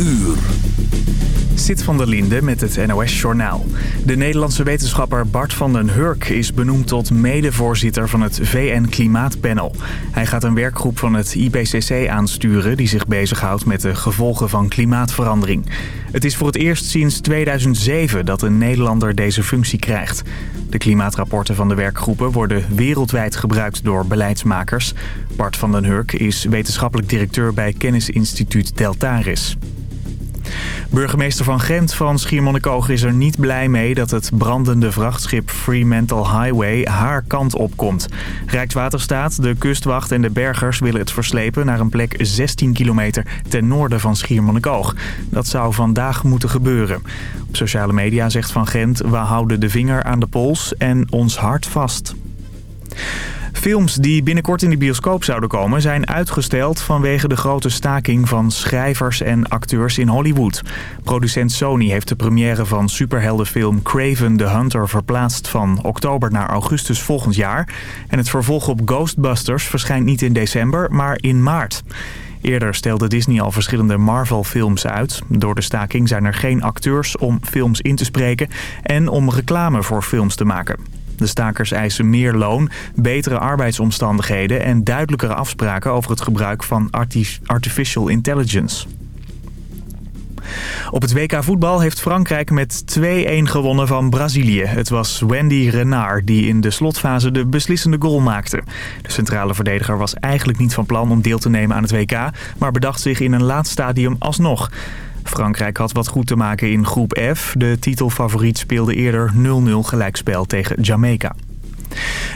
uur. Van der Linde met het NOS-journaal. De Nederlandse wetenschapper Bart van den Hurk is benoemd tot medevoorzitter van het VN-klimaatpanel. Hij gaat een werkgroep van het IPCC aansturen die zich bezighoudt met de gevolgen van klimaatverandering. Het is voor het eerst sinds 2007 dat een Nederlander deze functie krijgt. De klimaatrapporten van de werkgroepen worden wereldwijd gebruikt door beleidsmakers. Bart van den Hurk is wetenschappelijk directeur bij kennisinstituut Deltaris. Burgemeester van Gent van Schiermonnikoog is er niet blij mee dat het brandende vrachtschip Fremantle Highway haar kant opkomt. Rijkswaterstaat, de kustwacht en de bergers willen het verslepen naar een plek 16 kilometer ten noorden van Schiermonnikoog. Dat zou vandaag moeten gebeuren. Op sociale media zegt Van Gent, we houden de vinger aan de pols en ons hart vast. Films die binnenkort in de bioscoop zouden komen zijn uitgesteld vanwege de grote staking van schrijvers en acteurs in Hollywood. Producent Sony heeft de première van superheldenfilm Craven the Hunter verplaatst van oktober naar augustus volgend jaar. En het vervolg op Ghostbusters verschijnt niet in december, maar in maart. Eerder stelde Disney al verschillende Marvel-films uit. Door de staking zijn er geen acteurs om films in te spreken en om reclame voor films te maken. De stakers eisen meer loon, betere arbeidsomstandigheden en duidelijkere afspraken over het gebruik van artificial intelligence. Op het WK voetbal heeft Frankrijk met 2-1 gewonnen van Brazilië. Het was Wendy Renard die in de slotfase de beslissende goal maakte. De centrale verdediger was eigenlijk niet van plan om deel te nemen aan het WK... maar bedacht zich in een laat stadium alsnog. Frankrijk had wat goed te maken in groep F. De titelfavoriet speelde eerder 0-0 gelijkspel tegen Jamaica.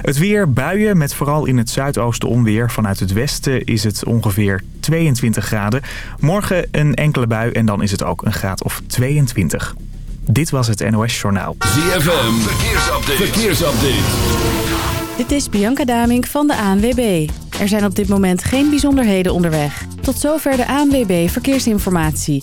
Het weer, buien met vooral in het zuidoosten onweer. Vanuit het westen is het ongeveer 22 graden. Morgen een enkele bui en dan is het ook een graad of 22. Dit was het NOS Journaal. ZFM, verkeersupdate. verkeersupdate. Dit is Bianca Damink van de ANWB. Er zijn op dit moment geen bijzonderheden onderweg. Tot zover de ANWB Verkeersinformatie.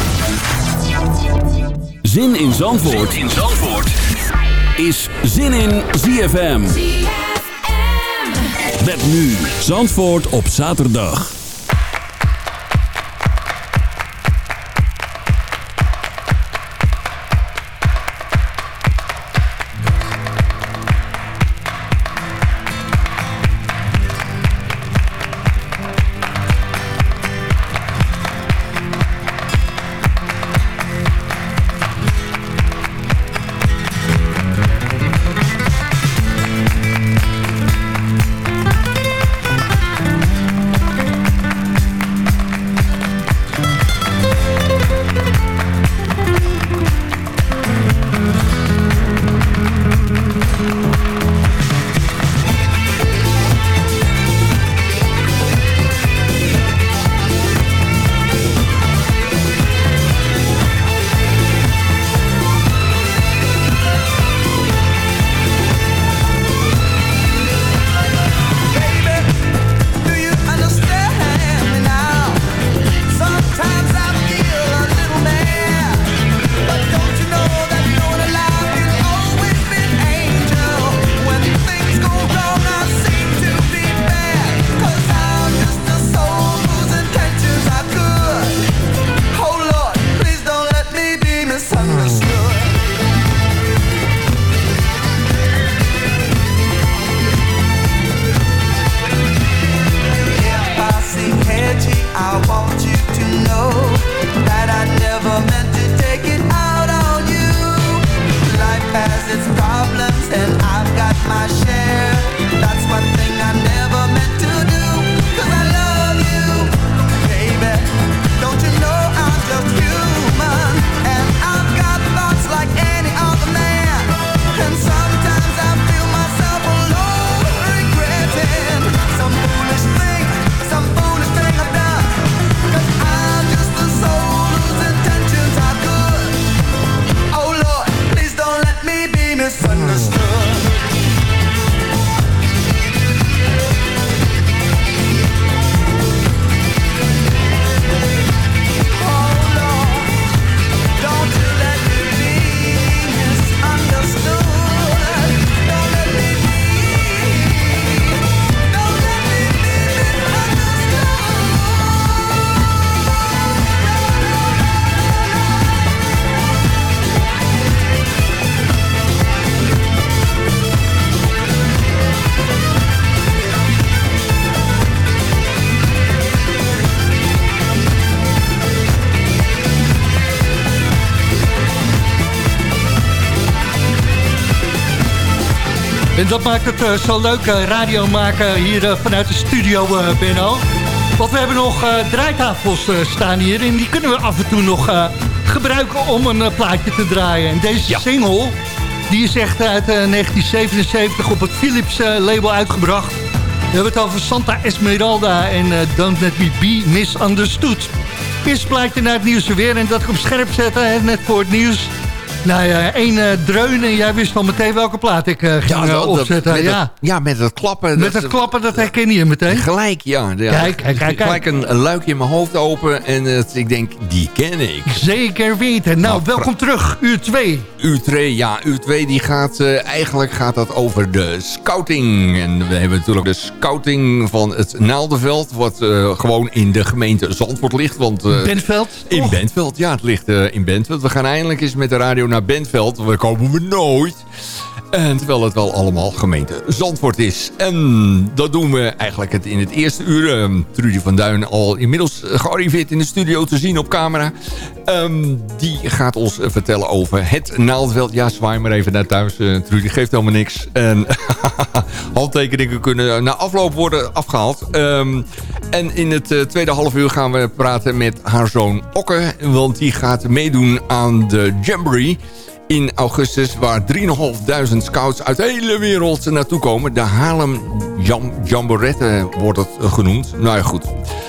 Zin in Zandvoort, zin in Zandvoort. is Zin in ZFM. Met nu Zandvoort op zaterdag. En dat maakt het zo leuk radio maken hier vanuit de studio, Benno. Want we hebben nog draaitafels staan hier en die kunnen we af en toe nog gebruiken om een plaatje te draaien. En deze single, die is echt uit 1977 op het Philips label uitgebracht. We hebben het over Santa Esmeralda en Don't Let Me Be Misunderstood. Eerst plaatje naar het nieuws weer en dat ik op scherp zetten, net voor het nieuws. Nou ja, één uh, dreun en jij wist al meteen welke plaat ik uh, ging ja, eh, opzetten. met ja. Het, ja, met het klappen. Met het klappen, dat herken je meteen. Gelijk, ja. ja. Kijk, kijk, kijk. Gelijk een, een, luikje in mijn hoofd open en uh, ik denk, die ken ik. Zeker weten. Nou, nou welkom terug, uur 2. Uur 2, ja. Uur 2, die gaat, eigenlijk gaat dat over de scouting. En we hebben natuurlijk de scouting van het Naaldenveld, wat gewoon in de gemeente Zandvoort ligt. Want, Bentveld? In Bentveld, ja, het ligt in Bentveld. We gaan eindelijk eens met de radio naar Bentveld. Waar komen we nooit. En terwijl het wel allemaal gemeente Zandvoort is. En dat doen we eigenlijk het in het eerste uur. Um, Trudy van Duin al inmiddels gearriveerd in de studio te zien op camera. Um, die gaat ons vertellen over het Naaldveld. Ja, zwaai maar even naar thuis. Uh, Trudy geeft helemaal niks. En handtekeningen kunnen na afloop worden afgehaald. Um, en in het uh, tweede half uur gaan we praten met haar zoon Okke. Want die gaat meedoen aan de Jamboree in augustus... waar 3.500 scouts uit de hele wereld naartoe komen. De Haarlem Jam Jamborette wordt het genoemd. Nou ja, goed.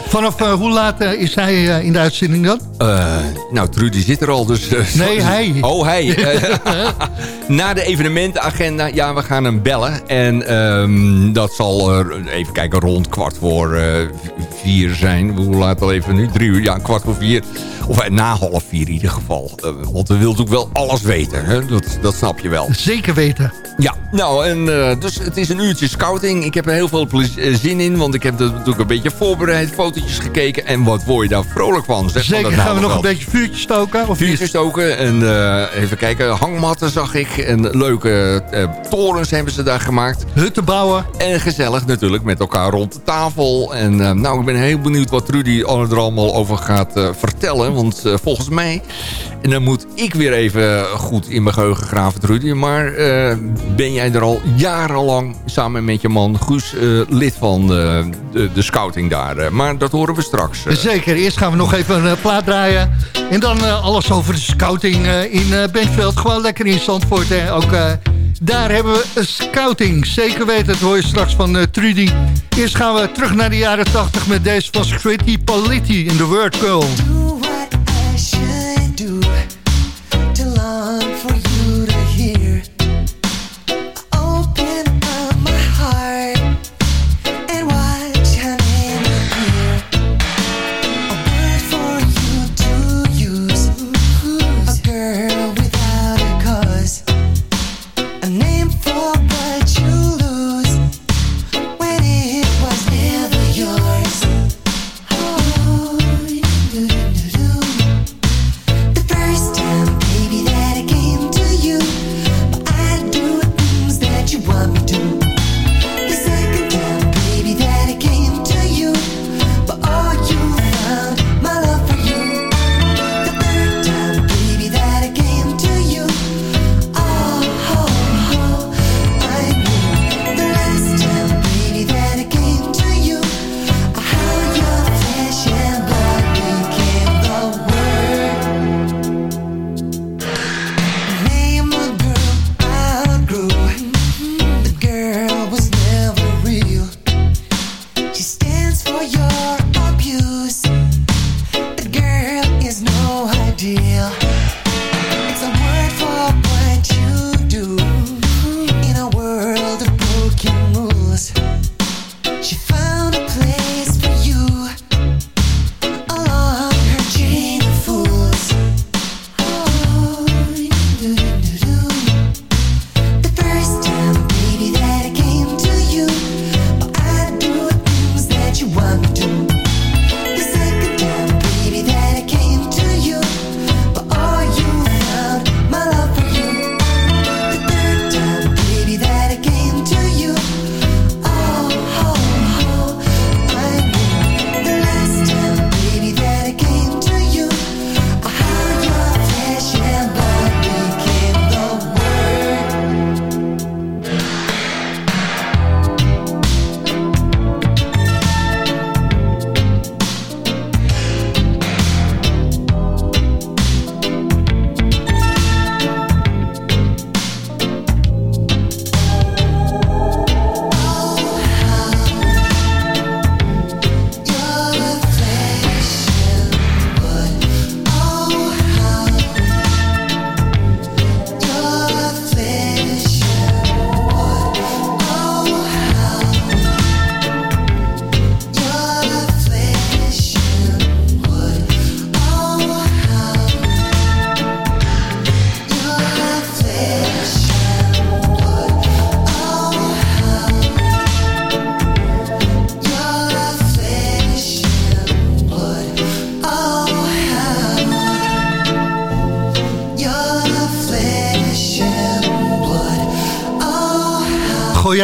Vanaf uh, hoe laat uh, is hij uh, in de uitzending dan? nou, Trudy zit er al, dus... nee, hij. Oh, hij. Na de evenementenagenda, ja, we gaan hem bellen. En um, dat zal, even kijken, rond kwart voor vier zijn. Hoe laat al even nu? Drie uur, ja, kwart voor vier. Of na half vier in ieder geval. want we willen natuurlijk wel alles weten. Hè? Dat, dat snap je wel. Zeker weten. Ja, nou, en, dus het is een uurtje scouting. Ik heb er heel veel zin in, want ik heb het natuurlijk een beetje voorbereid. Fotootjes gekeken. En wat word je daar vrolijk van? Zeg Zeker, gaan we nog een beetje vuurtjes stoken? Of vuurtjes stoken. En uh, even kijken, hangmatten zag ik. En leuke uh, torens hebben ze daar gemaakt. Hutten bouwen. En gezellig natuurlijk met elkaar rond de tafel. En nou, ik ben heel benieuwd wat Rudy er allemaal over gaat vertellen. Want volgens mij, en dan moet ik weer even goed in mijn geheugen graven, Rudy. Maar ben jij er al jarenlang samen met je man Guus lid van de, de scouting daar. maar dat horen we straks. Zeker, eerst gaan we nog even een plaat draaien. En dan alles over de scouting in Bentveld. Gewoon lekker in Zandvoort. Hè. Ook daar hebben we een scouting. Zeker weten, dat hoor je straks van Trudy. Eerst gaan we terug naar de jaren 80 met deze van Scritti Politti in The Word Girl.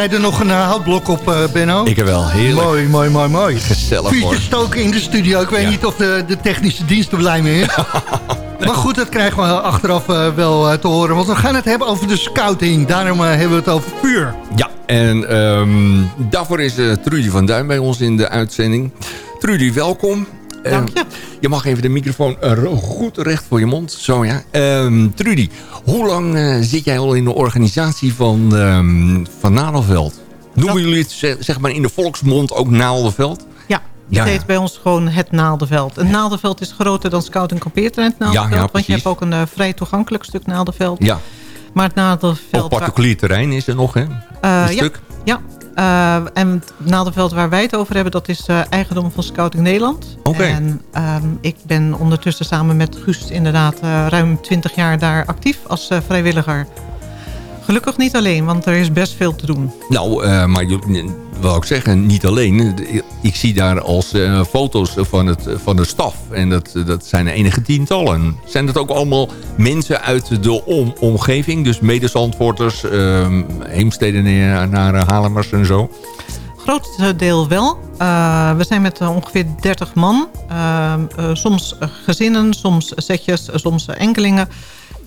Jij er nog een houtblok op, Benno? Ik heb wel, heerlijk. Mooi, mooi, mooi, mooi. Gezellig Vuurtje stoken in de studio. Ik weet niet of de, de technische dienst er blij mee is. Maar goed, dat krijgen we achteraf wel te horen. Want we gaan het hebben over de scouting. Daarom hebben we het over vuur. Ja, en ehm, daarvoor is Trudy van Duin bij ons in de uitzending. Trudy, welkom. Dank je. Je mag even de microfoon goed recht voor je mond. Zo ja. Um, Trudy, hoe lang zit jij al in de organisatie van, um, van Nadelveld? Noemen jullie het zeg maar in de volksmond ook Naaldenveld? Ja, het heet bij ons gewoon het Naaldenveld. Een Naaldenveld is groter dan Scout en Kampeerterrein Naaldenveld. Ja, ja, want je hebt ook een uh, vrij toegankelijk stuk Naaldenveld. Ja. Maar het Naaldenveld... Op particulier terrein is er nog, hè? Uh, een stuk? Ja, uh, en het Naaldenveld waar wij het over hebben... dat is uh, eigendom van Scouting Nederland. Oké. Okay. En um, ik ben ondertussen samen met Guus inderdaad... Uh, ruim 20 jaar daar actief als vrijwilliger. Gelukkig niet alleen, want er is best veel te doen. Nou, maar wil ik zeggen, niet alleen. Ik zie daar als uh, foto's van, het, van de staf. En dat, dat zijn enige tientallen. Zijn dat ook allemaal mensen uit de om, omgeving? Dus medezandvoorters, uh, heemsteden naar, Halemers en zo? grootste deel wel. Uh, we zijn met uh, ongeveer 30 man. Uh, soms gezinnen, soms setjes, soms enkelingen.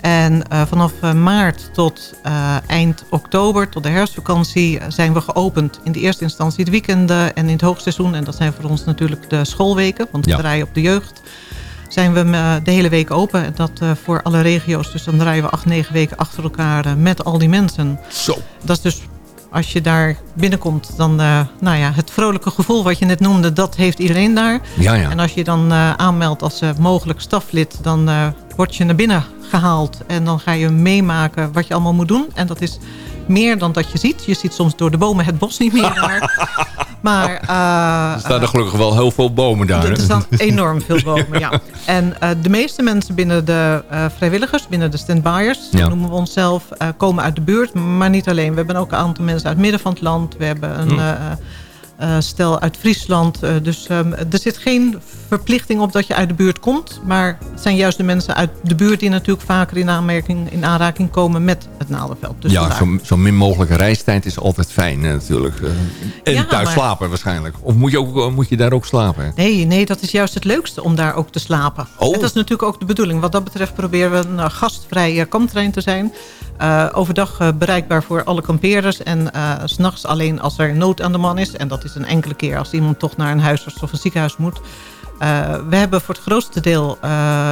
En uh, vanaf uh, maart tot uh, eind oktober, tot de herfstvakantie, zijn we geopend. In de eerste instantie de weekenden en in het hoogseizoen. En dat zijn voor ons natuurlijk de schoolweken, want we ja. draaien op de jeugd. Zijn we de hele week open. En dat voor alle regio's. Dus dan draaien we acht, negen weken achter elkaar met al die mensen. Zo. Dat is dus als je daar binnenkomt, dan uh, nou ja, het vrolijke gevoel wat je net noemde, dat heeft iedereen daar. Ja, ja. En als je dan uh, aanmeldt als uh, mogelijk staflid, dan word je naar binnen gehaald. En dan ga je meemaken wat je allemaal moet doen. En dat is meer dan dat je ziet. Je ziet soms door de bomen het bos niet meer. Maar, uh, er staan er gelukkig wel heel veel bomen daar. Er staan enorm veel bomen, ja. En uh, de meeste mensen binnen de uh, vrijwilligers, binnen de standbyers... Ja. noemen we onszelf, komen uit de buurt. Maar niet alleen. We hebben ook een aantal mensen uit het midden van het land. We hebben een... Hmm. Uh, stel uit Friesland. Uh, dus um, er zit geen verplichting op dat je uit de buurt komt. Maar het zijn juist de mensen uit de buurt die natuurlijk vaker in, aanmerking, in aanraking komen met het Naaldenveld. Dus ja, zo, zo, min mogelijke reistijd is altijd fijn natuurlijk. Uh, en ja, thuis maar... slapen waarschijnlijk. Of moet je, ook, moet je daar ook slapen? Nee, nee, dat is juist het leukste om daar ook te slapen. Oh. En dat is natuurlijk ook de bedoeling. Wat dat betreft proberen we een gastvrij kamptrein te zijn. Uh, overdag uh, bereikbaar voor alle kampeerders. En uh, s'nachts alleen als er nood aan de man is. En dat is een enkele keer als iemand toch naar een huisarts of een ziekenhuis moet. we hebben voor het grootste deel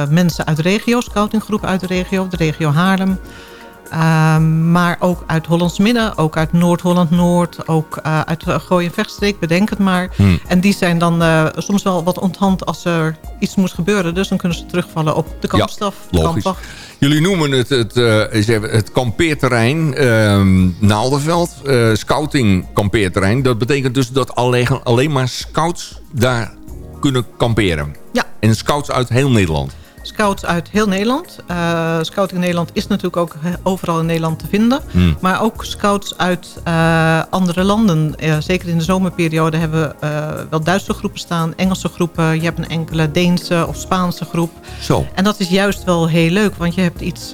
mensen uit de regio. Scoutinggroepen uit de regio. De regio Haarlem. Uh, maar ook uit Hollands Midden, ook uit Noord-Holland-Noord, ook uh, uit Gooi en Vechtstreek, bedenk het maar. Hmm. En die zijn dan uh, soms wel wat onthand als er iets moet gebeuren. Dus dan kunnen ze terugvallen op de kampstaf, ja, de kampwacht. Jullie noemen het het, het kampeerterrein ehm, Naaldenveld, scouting kampeerterrein. Dat betekent dus dat alleen, alleen maar scouts daar kunnen kamperen. Ja. En scouts uit heel Nederland. Scouts uit heel Nederland. Uh, Scouting Nederland is natuurlijk ook overal in Nederland te vinden. Hmm. Maar ook scouts uit uh, andere landen. Uh, zeker in de zomerperiode hebben we wel Duitse groepen staan. Engelse groepen. Je hebt een enkele Deense of Spaanse groep. Zo. En dat is juist wel heel leuk. Want je hebt iets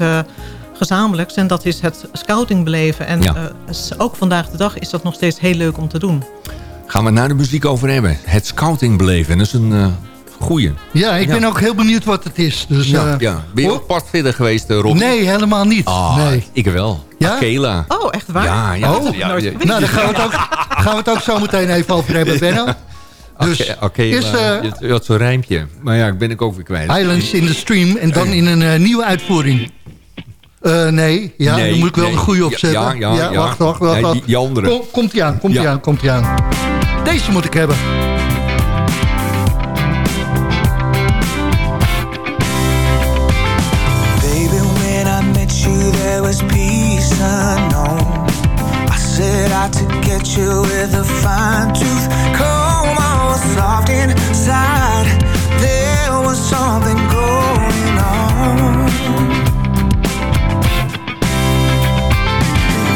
gezamenlijks. En dat is het scouting beleven. En ja. ook vandaag de dag is dat nog steeds heel leuk om te doen. Gaan we naar de muziek over hebben. Het scouting beleven. Dat is een goeie. Ja, ik ben ook heel benieuwd wat het is. Dus, ja, uh, ja. Ben je ook padvidder geweest, uh, Rob? Nee, helemaal niet. Ah, nee. Ik wel. Ja? Akela. Oh, echt waar? Ja, ja. Oh, ja, ja, Nou, daar gaan we, het ook, gaan we het ook zo meteen even over hebben, Benno. Dus Oké, okay, is, uh, had zo'n rijmpje. Maar ja, ik ben ik ook weer kwijt. Islands in the Stream en dan in een uh, nieuwe uitvoering. Uh, nee, ja, nee, dan moet ik wel nee. een goede opzetten. Ja, ja, ja, ja. Wacht, wacht, wacht. Ja, die, die andere. Kom, komt ie aan, komt ie aan, komt ie aan. Deze moet ik hebben. To get you with a fine tooth comb. I was soft inside. There was something going on.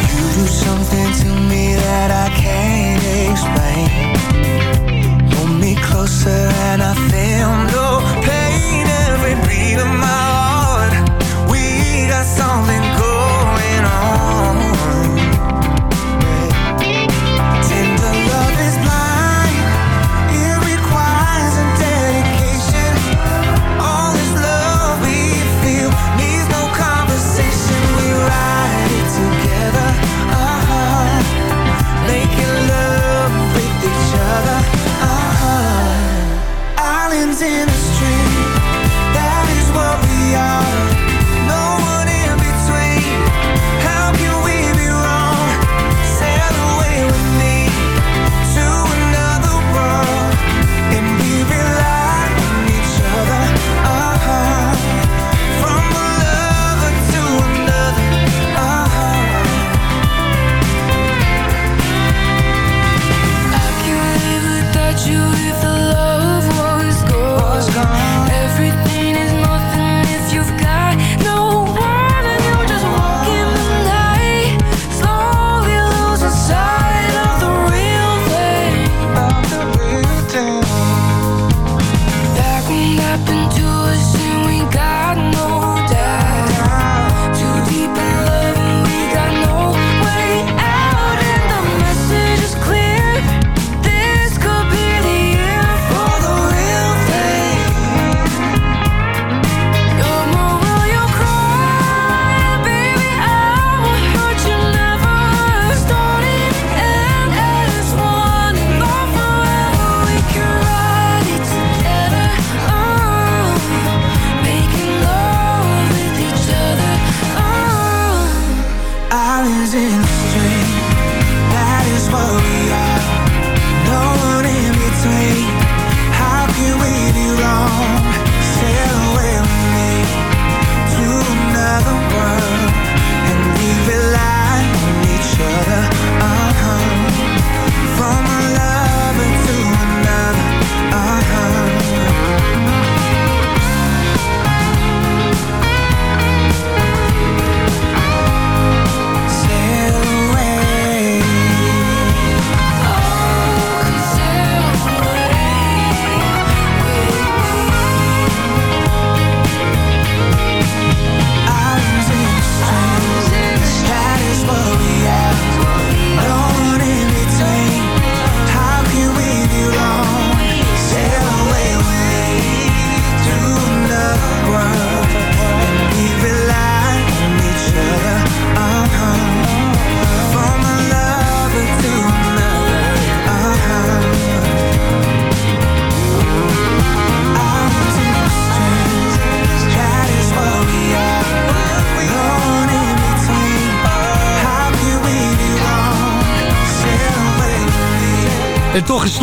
You do something to me that I can't explain. En toch is het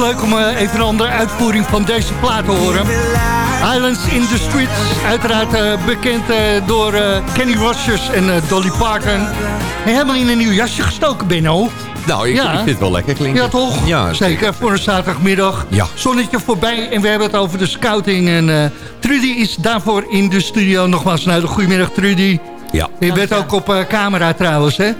leuk om uh, even een andere uitvoering van deze plaat te horen. Islands in the Streets, uiteraard uh, bekend uh, door Kenny Rogers en Dolly Parton. En helemaal in een nieuw jasje gestoken, Benno. Nou, ik, ja. ik vind het wel lekker klinken. Ja, toch? Ja, zeker. Voor een zaterdagmiddag. Ja. Zonnetje voorbij en we hebben het over de scouting. En Trudy is daarvoor in de studio. Nogmaals, nou, goedemiddag Trudy. Ja. Je bent ook op camera trouwens, hè?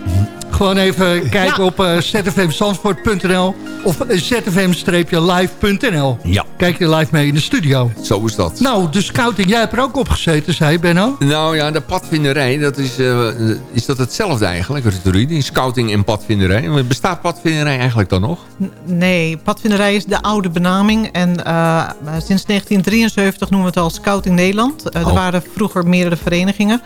Gewoon even kijken op uh, zfmzandvoort.nl of zfm-live.nl. Ja. Kijk je live mee in de studio. Zo is dat. Nou, de scouting, jij hebt er ook op gezeten, zei Benno. Nou ja, de padvinderij, dat is, uh, is dat hetzelfde eigenlijk? Scouting en padvinderij. Bestaat padvinderij eigenlijk dan nog? Nee, padvinderij is de oude benaming. En uh, sinds 1973 noemen we het al Scouting Nederland. Uh, Er oh. waren vroeger meerdere verenigingen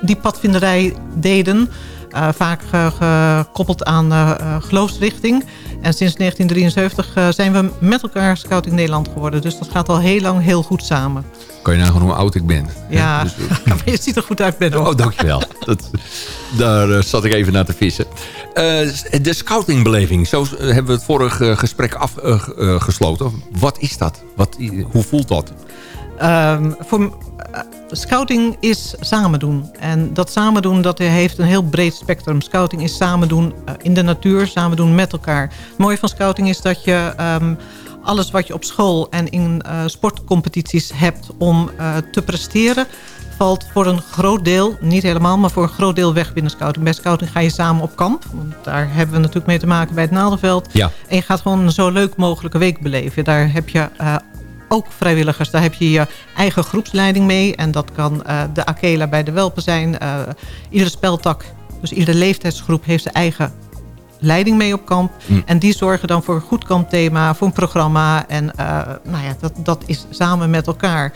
die padvinderij deden... Uh, vaak gekoppeld aan uh, geloofsrichting. En sinds 1973 zijn we met elkaar Scouting Nederland geworden. Dus dat gaat al heel lang heel goed samen. Kan je nagaan hoe oud ik ben? Ja, dus, maar je ziet er goed uit, Ben. Oh, dankjewel. dat, daar zat ik even naar te vissen. de scoutingbeleving, zo hebben we het vorige gesprek afgesloten. Wat is dat? Wat, hoe voelt dat? Um, voor, eh, scouting is samen doen. En dat samen doen dat heeft een heel breed spectrum. Scouting is samen doen uh, in de natuur, samen doen met elkaar. Het mooie van scouting is dat je um, alles wat je op school en in uh, sportcompetities hebt om te presteren valt voor een groot deel, niet helemaal, maar voor een groot deel weg binnen scouting. Bij scouting ga je samen op kamp. Want daar hebben we natuurlijk mee te maken bij het Naaldenveld. Ja. En je gaat gewoon een zo leuk mogelijke week beleven. Daar heb je uh, ook vrijwilligers. Daar heb je je eigen groepsleiding mee. En dat kan uh, de Akela bij de Welpen zijn. Uh, iedere speltak, dus iedere leeftijdsgroep heeft zijn eigen leiding mee op kamp. Mm. En die zorgen dan voor een goed kampthema, voor een programma. En uh, nou ja, dat, dat is samen met elkaar.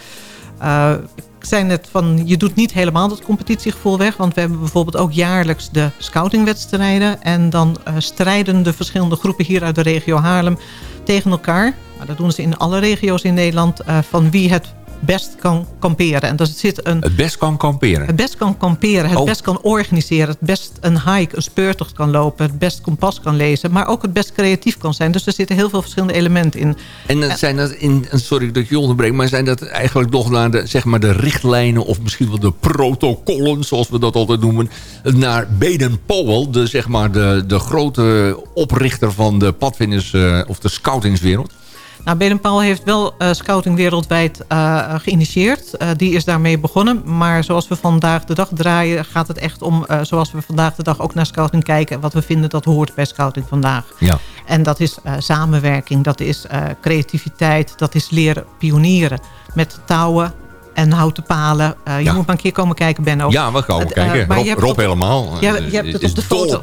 Zei net van, je doet niet helemaal dat competitiegevoel weg. Want we hebben bijvoorbeeld ook jaarlijks de scoutingwedstrijden. En dan strijden de verschillende groepen hier uit de regio Haarlem tegen elkaar. Maar dat doen ze in alle regio's in Nederland. Uh, van wie het best kan kamperen. En dat zit een, het best kan kamperen? Het best kan kamperen, het oh. best kan organiseren... het best een hike, een speurtocht kan lopen... het best kompas kan lezen, maar ook het best creatief kan zijn. Dus er zitten heel veel verschillende elementen in. En zijn dat, in, sorry dat ik je onderbreek... maar zijn dat eigenlijk nog naar de, zeg maar de richtlijnen... of misschien wel de protocollen, zoals we dat altijd noemen... naar Baden-Powell, de, zeg maar de, de grote oprichter van de padvinders... Uh, of de scoutingswereld? Nou, Baden-Powell heeft wel uh, scouting wereldwijd uh, geïnitieerd. Uh, die is daarmee begonnen. Maar zoals we vandaag de dag draaien... gaat het echt om, zoals we vandaag de dag ook naar scouting kijken... wat we vinden dat hoort bij scouting vandaag. Ja. En dat is samenwerking, dat is creativiteit... dat is leren pionieren met touwen en houten palen. Uh, je moet maar een keer komen kijken, Benno. Ja, we komen uh, kijken. Maar Rob, Rob helemaal. Ja, je, hebt het op de foto,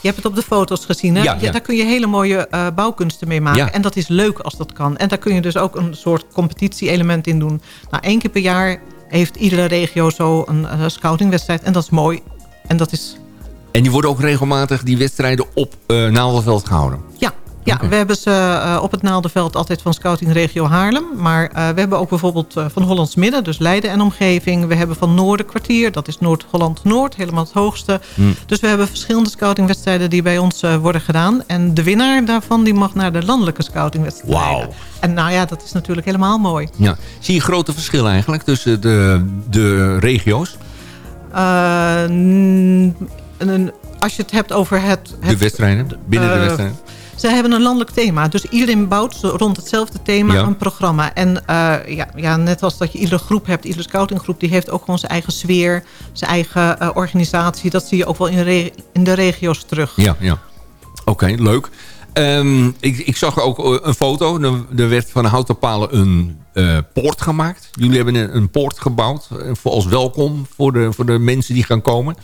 je hebt het op de foto's gezien. Hè? Ja, ja. Daar kun je hele mooie uh, bouwkunsten mee maken. En dat is leuk als dat kan. En daar kun je dus ook een soort competitie-element in doen. Nou, één keer per jaar heeft iedere regio zo een scoutingwedstrijd. En dat is mooi. En dat is... En die worden ook regelmatig, die wedstrijden, op uh, Naaldenveld gehouden? Ja, ja, we hebben ze uh, op het Naaldenveld altijd van Scouting Regio Haarlem. Maar uh, we hebben ook bijvoorbeeld uh, van Hollands Midden, dus Leiden en omgeving. We hebben van Noorderkwartier, dat is Noord-Holland-Noord, helemaal het hoogste. Hmm. Dus we hebben verschillende scoutingwedstrijden die bij ons worden gedaan. En de winnaar daarvan die mag naar de landelijke scoutingwedstrijden. Wauw. En nou ja, dat is natuurlijk helemaal mooi. Ja. Zie je grote verschillen eigenlijk tussen de, de regio's? als je het hebt over het... het de wedstrijden, binnen de wedstrijden? Ze hebben een landelijk thema. Dus iedereen bouwt rond hetzelfde thema een programma. En uh, ja, ja, net als dat je iedere groep hebt, iedere scoutinggroep... die heeft ook gewoon zijn eigen sfeer, zijn eigen uh, organisatie. Dat zie je ook wel in, in de regio's terug. Ja, ja. Oké, leuk. Um, ik, ik, zag ook eh, een foto. Er werd van houten palen een uh, poort gemaakt. Jullie hebben een, een poort gebouwd. Als welkom voor de, voor de mensen die gaan komen.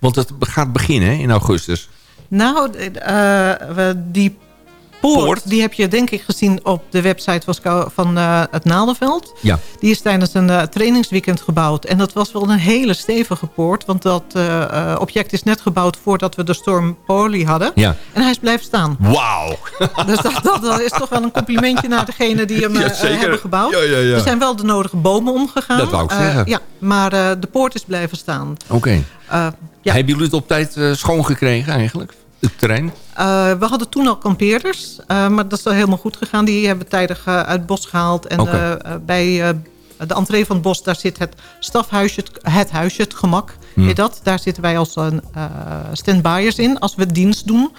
Want het gaat beginnen in augustus. Nou, uh, die poort, die heb je denk ik gezien op de website van, uh, het Naaldenveld. Ja. Die is tijdens een uh, trainingsweekend gebouwd. En dat was wel een hele stevige poort. Want dat object is net gebouwd voordat we de storm Poli hadden. Ja. En hij is blijven staan. Wauw. Dus dat, dat, is toch wel een complimentje naar degene die hem ja, hebben gebouwd. Ja, ja, ja. Er zijn wel de nodige bomen omgegaan. Dat wou ik zeggen. ja, maar de poort is blijven staan. Oké. Okay. Ja. Hebben jullie het op tijd schoongekregen eigenlijk? Het terrein? Eh, we hadden toen al kampeerders, uh, maar dat is wel helemaal goed gegaan. Die hebben tijdig uh, uit het bos gehaald. En okay. bij de entree van het bos, daar zit het stafhuisje, het, het huisje, het gemak. Hmm. dat? Daar zitten wij als een standbyers in, als we dienst doen.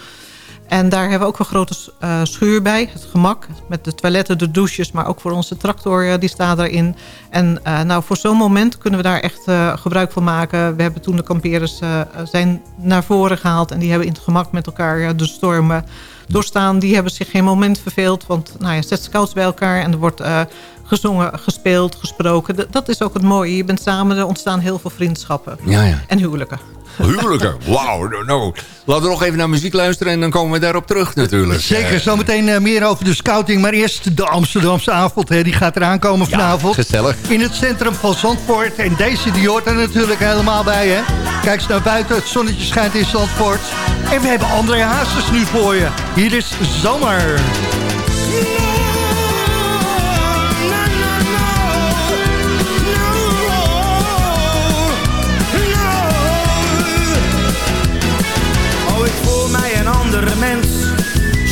En daar hebben we ook een grote uh, schuur bij, het gemak. Met de toiletten, de douches, maar ook voor onze tractor, uh, die staat erin. En uh, nou, voor zo'n moment kunnen we daar echt gebruik van maken. We hebben toen de kampeerders zijn naar voren gehaald... en die hebben in het gemak met elkaar de stormen doorstaan. Die hebben zich geen moment verveeld, want nou ja, zet scouts bij elkaar... en er wordt gezongen, gespeeld, gesproken. Dat is ook het mooie. Je bent samen, er ontstaan heel veel vriendschappen. Ja, ja. En huwelijken. Huwelijken, wauw. Nou, laten we nog even naar muziek luisteren en dan komen we daarop terug natuurlijk. Zeker, zometeen uh, meer over de scouting. Maar eerst de Amsterdamse avond, hè, die gaat eraan komen vanavond. Ja, gezellig. In het centrum van Zandvoort. En deze die hoort er natuurlijk helemaal bij. Hè. Kijk eens naar buiten, het zonnetje schijnt in Zandvoort. En we hebben André Hazes nu voor je. Hier is Zomer.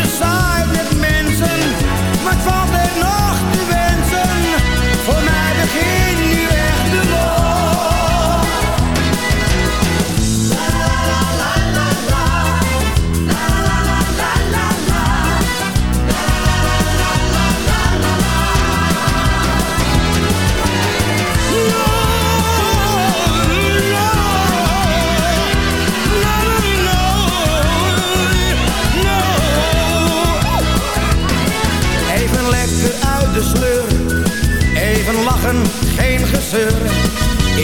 bezaaid met mensen, maar het valt er nog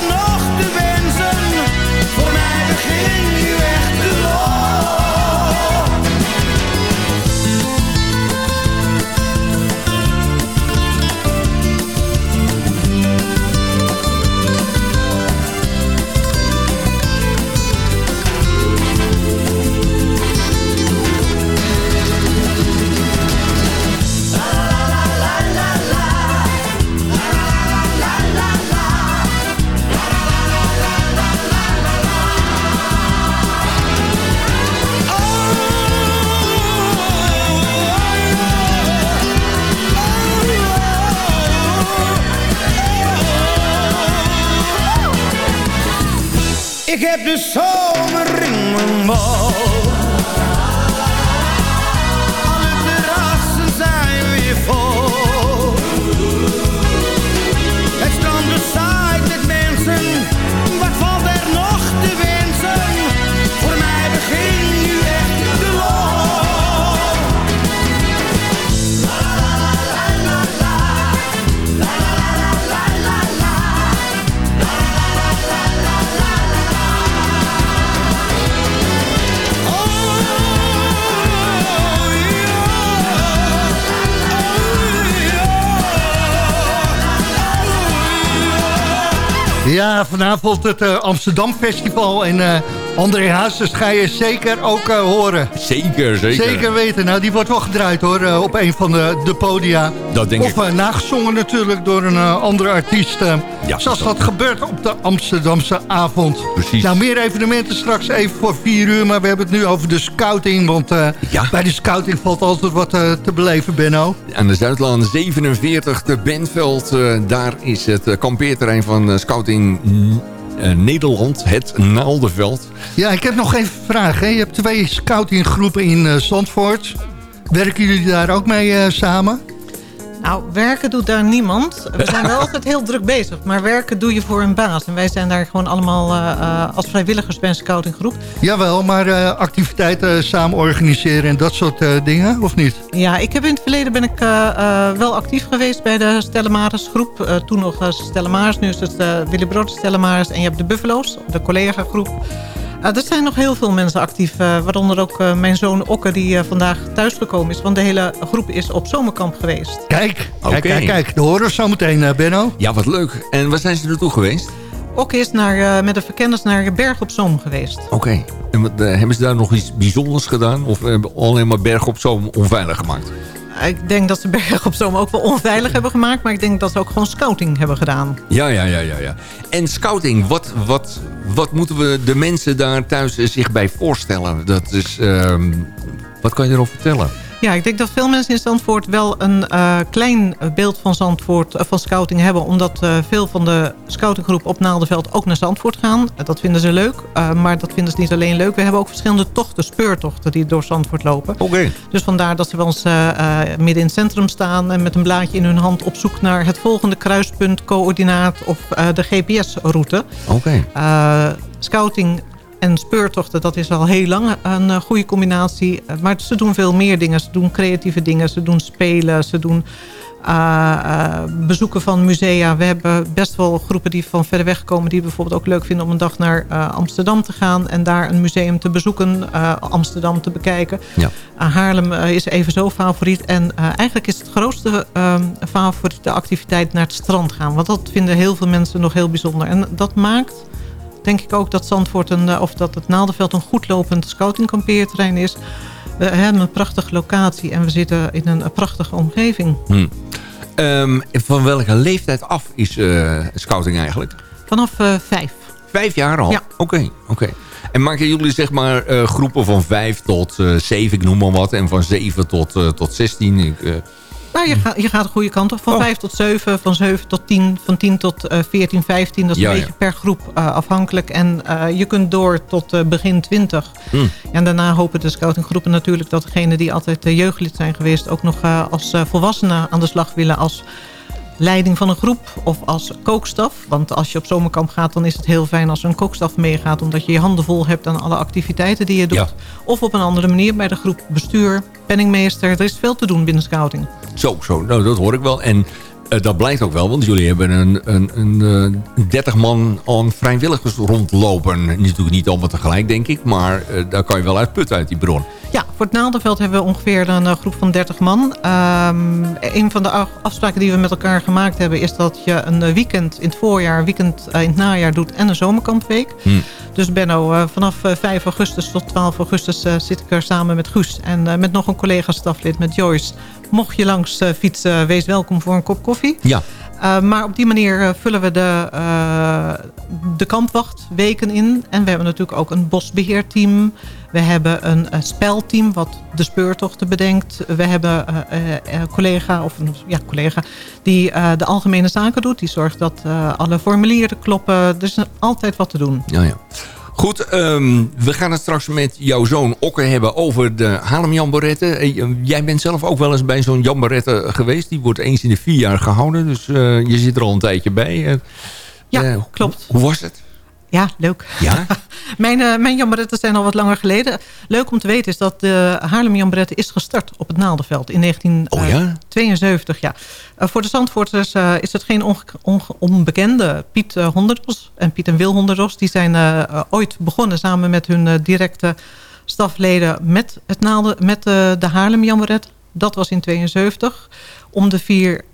nog te wensen? Voor mij begint nu echt de lol. so Ja, vanavond het uh, Amsterdam Festival. En uh, André Hazes ga je zeker ook uh, horen. Zeker, zeker. Zeker weten. Nou, die wordt wel gedraaid hoor, op een van de, de podia. Dat denk of, ik. nagezongen natuurlijk door een andere artiest. Ja, zoals dat gebeurt op de Amsterdamse avond. Precies. Nou, meer evenementen straks even voor vier uur. Maar we hebben het nu over de scouting. Want ja. bij de scouting valt altijd wat te beleven, Benno. Aan de Zuidlaan 47 te Bentveld. daar is het kampeerterrein van scouting eh, Nederland, het Naaldenveld. Ja, ik heb nog even een vraag. Hè. Je hebt twee scoutinggroepen in uh, Zandvoort. Werken jullie daar ook mee uh, samen? Nou, werken doet daar niemand. We zijn wel altijd heel druk bezig. Maar werken doe je voor een baas. En wij zijn daar gewoon allemaal uh, als vrijwilligers bij een scoutinggroep. Jawel, maar uh, activiteiten samen organiseren en dat soort dingen, of niet? Ja, ik heb in het verleden ben ik wel actief geweest bij de Stellemaris groep. toen nog Stellemaris, nu is het Willy Brood Stellemaris. En je hebt de Buffalo's, de collega-groep. Uh, er zijn nog heel veel mensen actief, uh, waaronder ook uh, mijn zoon Okke... die vandaag thuisgekomen is, want de hele groep is op zomerkamp geweest. Kijk, kijk, kijk, kijk. De horen zo meteen, Benno. Ja, wat leuk. En waar zijn ze naartoe geweest? Okke is naar, met de verkenners naar Berg op Zoom geweest. Oké. En hebben ze daar nog iets bijzonders gedaan? Of hebben alleen maar Berg op Zoom onveilig gemaakt? Ik denk dat ze Berg op Zoom ook wel onveilig hebben gemaakt. Maar ik denk dat ze ook gewoon scouting hebben gedaan. Ja, ja, ja. ja, ja. En scouting, wat, wat, wat moeten we de mensen daar thuis zich bij voorstellen? Dat is, um, wat kan je erover vertellen? Ja, ik denk dat veel mensen in Zandvoort wel een uh, klein beeld van Zandvoort, uh, van scouting hebben. Omdat uh, veel van de scoutinggroep op Naaldenveld ook naar Zandvoort gaan. dat vinden ze leuk, maar dat vinden ze niet alleen leuk. We hebben ook verschillende tochten, speurtochten die door Zandvoort lopen. Oké. Dus vandaar dat ze bij ons midden in het centrum staan en met een blaadje in hun hand op zoek naar het volgende kruispunt, coördinaat of de GPS-route. Oké. scouting en speurtochten, dat is al heel lang een uh, goede combinatie. Uh, maar ze doen veel meer dingen. Ze doen creatieve dingen, ze doen spelen, ze doen uh, bezoeken van musea. We hebben best wel groepen die van verder weg komen... die bijvoorbeeld ook leuk vinden om een dag naar Amsterdam te gaan... en daar een museum te bezoeken, Amsterdam te bekijken. Ja. Haarlem is even zo favoriet. En eigenlijk is het grootste favoriete activiteit naar het strand gaan. Want dat vinden heel veel mensen nog heel bijzonder. En dat maakt denk ik ook dat Zandvoort een, eh, of dat het Naaldenveld een goed lopend scoutingkampeerterrein is. We hebben een prachtige locatie en we zitten in een, prachtige omgeving. Hmm. Um, van welke leeftijd af is uh, scouting eigenlijk? Vanaf uh, vijf. Vijf jaar al? Ja. Oké, oké. En maken jullie zeg maar uh, groepen van vijf tot zeven, ik noem maar wat. En van zeven tot, tot zestien? Ik, nou, je, gaat, je gaat de goede kant op. Van oh. 5 tot 7, van 7 tot 10, van 10 tot uh, 14, 15. Dat is ja, een beetje ja. per groep uh, afhankelijk. En uh, je kunt door tot uh, begin 20. Hmm. En daarna hopen de scoutinggroepen natuurlijk... dat degenen die altijd jeugdlid zijn geweest... ook nog als volwassenen aan de slag willen... als leiding van een groep of als kookstaf. Want als je op zomerkamp gaat, dan is het heel fijn als er een kookstaf meegaat. Omdat je je handen vol hebt aan alle activiteiten die je doet. Ja. Of op een andere manier bij de groep bestuur, penningmeester. Er is veel te doen binnen scouting. Zo, zo. Nou, dat hoor ik wel. En dat blijkt ook wel, want jullie hebben een, een, een uh, 30 man aan vrijwilligers rondlopen. Natuurlijk niet allemaal tegelijk, denk ik. Maar uh, daar kan je wel uit putten uit die bron. Ja, voor het Naaldenveld hebben we ongeveer een groep van 30 man. Um, een van de afspraken die we met elkaar gemaakt hebben... is dat je een weekend in het voorjaar, een weekend in het najaar doet... en een zomerkampweek. Hmm. Dus Benno, vanaf 5 augustus tot 12 augustus zit ik er samen met Guus... en met nog een collega-staflid, met Joyce... Mocht je langs uh, fietsen, wees welkom voor een kop koffie. Ja. Uh, maar op die manier uh, vullen we de, de kampwachtweken in. En we hebben natuurlijk ook een bosbeheerteam. We hebben een spelteam wat de speurtochten bedenkt. We hebben een collega, of een ja, collega die de algemene zaken doet. Die zorgt dat alle formulieren kloppen. Er is altijd wat te doen. Ja, ja. Goed, um, we gaan het straks met jouw zoon Okke hebben over de Haarlem Jamborette. Jij bent zelf ook wel eens bij zo'n Jamborette geweest. Die wordt eens in de vier jaar gehouden. Dus uh, je zit er al een tijdje bij. Uh, ja, klopt. Hoe, hoe was het? Ja, leuk. Ja? mijn, uh, mijn zijn al wat langer geleden. Leuk om te weten is dat de Haarlem Jamborette is gestart op het Naaldenveld in 1972. Oh, ja? ja. Uh, voor de Zandvoorters uh, is het geen on on onbekende. Piet Honderdos en Piet en Wil Honderdos... die zijn ooit begonnen samen met hun directe stafleden... met, het Naalde, met de Haarlem Jamborette. Dat was in 72. Om de vier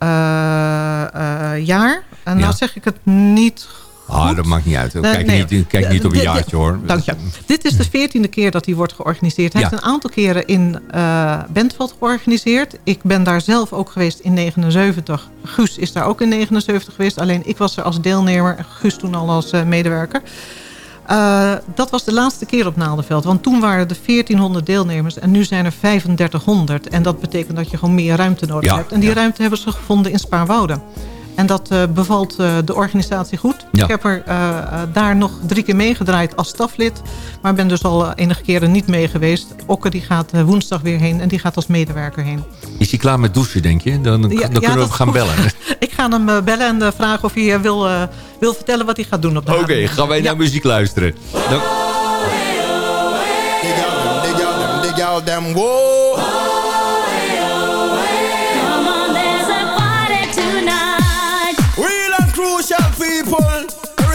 jaar. En ja. nou zeg ik het niet Ah, dat maakt niet uit. Kijk, nee. niet, kijk niet op een jaartje hoor. Dank je. Dit is de veertiende keer dat hij wordt georganiseerd. Hij Ja. heeft een aantal keren in uh, Bentveld georganiseerd. Ik ben daar zelf ook geweest in 79. Guus is daar ook in 79 geweest. Alleen ik was er als deelnemer. en Guus toen al als uh, medewerker. Uh, dat was de laatste keer op Naaldenveld. Want toen waren er 1400 deelnemers en nu zijn er 3500. En dat betekent dat je gewoon meer ruimte nodig Ja, hebt. En die ja. ruimte hebben ze gevonden in Spaarwouden. En dat eh, bevalt eh, de organisatie goed. Ik heb er eh, daar nog drie keer meegedraaid als staflid. Maar ben dus al enige keren niet mee geweest. Okke die gaat woensdag weer heen en die gaat als medewerker heen. Is hij klaar met douchen, denk je? Dan, dan kunnen we hem gaan bellen. Ik ga hem bellen en vragen of hij wil, wil vertellen wat hij gaat doen op de Oké, gaan wij naar muziek luisteren.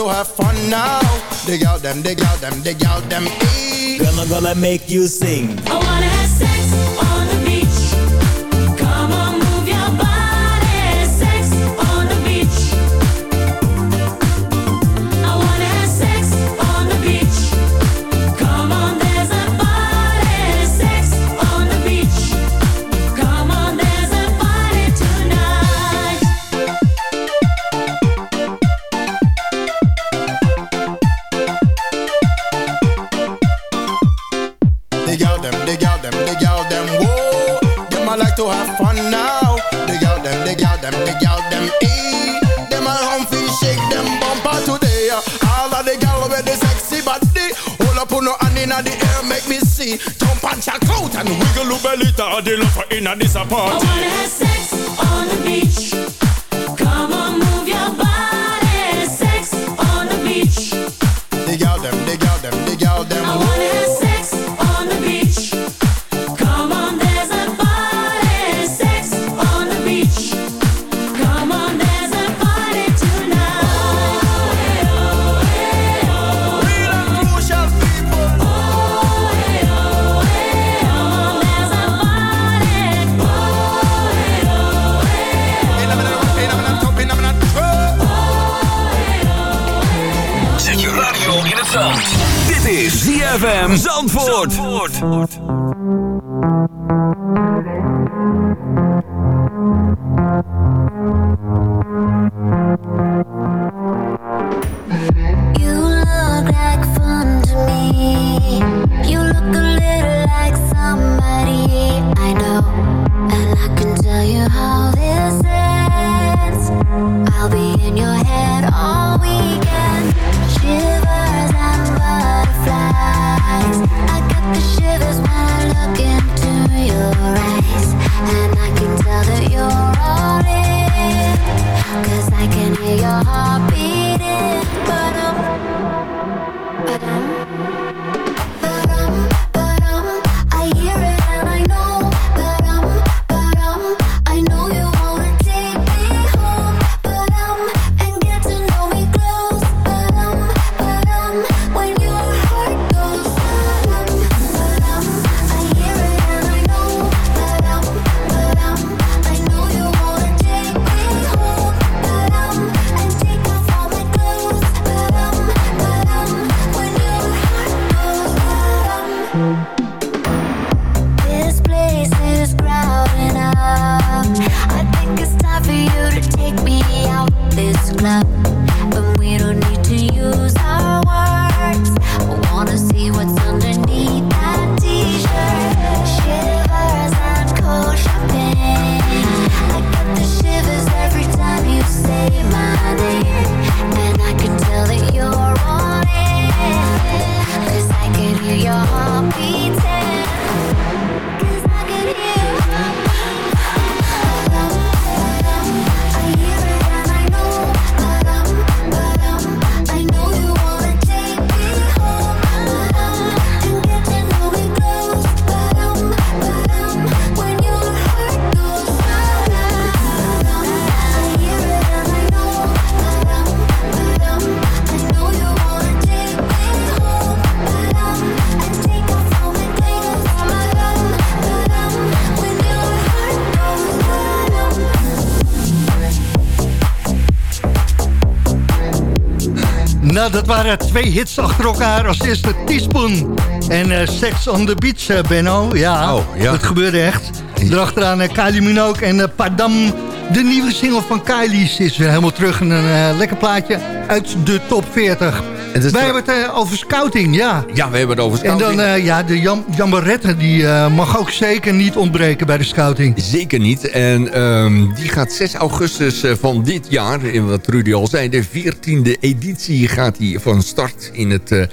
to have fun now. Dig out them, dig out them, dig out them. Eh. Girl, I'm gonna make you sing. I wanna Well, it a the in dat waren twee hits achter elkaar. Als eerste Teaspoon en eh, Sex on the Beach, eh, Benno. Ja, Oh, ja. dat gebeurde echt. Erachteraan uh, Kylie Minogue en eh, Padam. De nieuwe single van Kylie is weer helemaal terug. En een eh, lekker plaatje uit de top 40. Wij hebben het eh, over scouting, ja. Ja, we hebben het over En scouting. dan, eh, ja, de jam die eh, mag ook zeker niet ontbreken bij de scouting. Zeker niet. En ehm, die gaat 6 augustus van dit jaar, in wat Rudy al zei... de 14e editie gaat die van start in het...